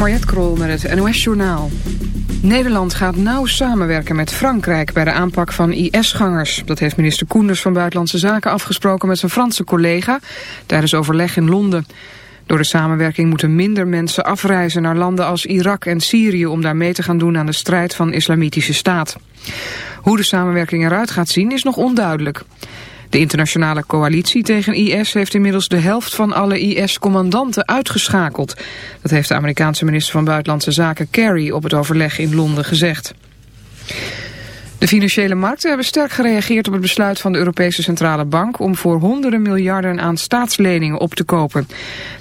Mariette Krol met het NOS Journaal. Nederland gaat nauw samenwerken met Frankrijk bij de aanpak van IS-gangers. Dat heeft minister Koenders van Buitenlandse Zaken afgesproken met zijn Franse collega tijdens overleg in Londen. Door de samenwerking moeten minder mensen afreizen naar landen als Irak en Syrië om daar mee te gaan doen aan de strijd van islamitische staat. Hoe de samenwerking eruit gaat zien is nog onduidelijk. De internationale coalitie tegen IS heeft inmiddels de helft van alle IS-commandanten uitgeschakeld. Dat heeft de Amerikaanse minister van Buitenlandse Zaken Kerry op het overleg in Londen gezegd. De financiële markten hebben sterk gereageerd op het besluit van de Europese Centrale Bank om voor honderden miljarden aan staatsleningen op te kopen.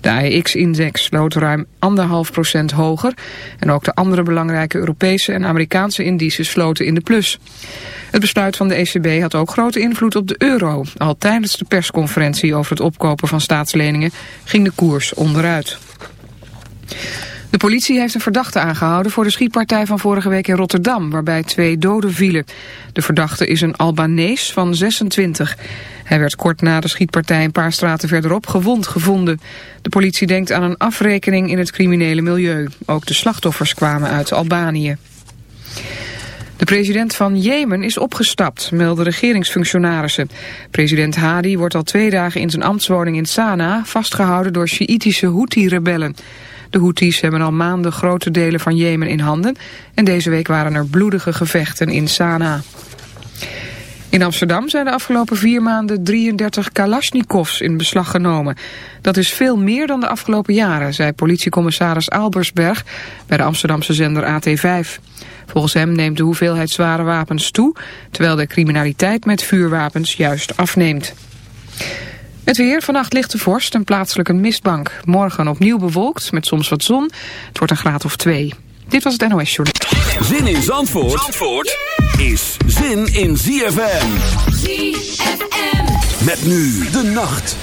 De AEX-index sloot ruim 1,5% hoger en ook de andere belangrijke Europese en Amerikaanse indices sloten in de plus. Het besluit van de ECB had ook grote invloed op de euro. Al tijdens de persconferentie over het opkopen van staatsleningen ging de koers onderuit. De politie heeft een verdachte aangehouden voor de schietpartij van vorige week in Rotterdam, waarbij twee doden vielen. De verdachte is een Albanees van 26. Hij werd kort na de schietpartij een paar straten verderop gewond gevonden. De politie denkt aan een afrekening in het criminele milieu. Ook de slachtoffers kwamen uit Albanië. De president van Jemen is opgestapt, melden regeringsfunctionarissen. President Hadi wordt al twee dagen in zijn ambtswoning in Sanaa vastgehouden door Sjiitische Houthi-rebellen. De Houthis hebben al maanden grote delen van Jemen in handen en deze week waren er bloedige gevechten in Sanaa. In Amsterdam zijn de afgelopen vier maanden 33 Kalashnikovs in beslag genomen. Dat is veel meer dan de afgelopen jaren, zei politiecommissaris Albersberg bij de Amsterdamse zender AT5. Volgens hem neemt de hoeveelheid zware wapens toe, terwijl de criminaliteit met vuurwapens juist afneemt. Het weer, vannacht lichte vorst en plaatselijk een mistbank. Morgen opnieuw bewolkt, met soms wat zon. Het wordt een graad of twee. Dit was het NOS Journal. Zin in Zandvoort, Zandvoort is zin in ZFM. ZFM. Met nu de nacht.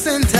sentence.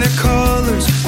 their colors.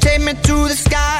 Take me to the sky.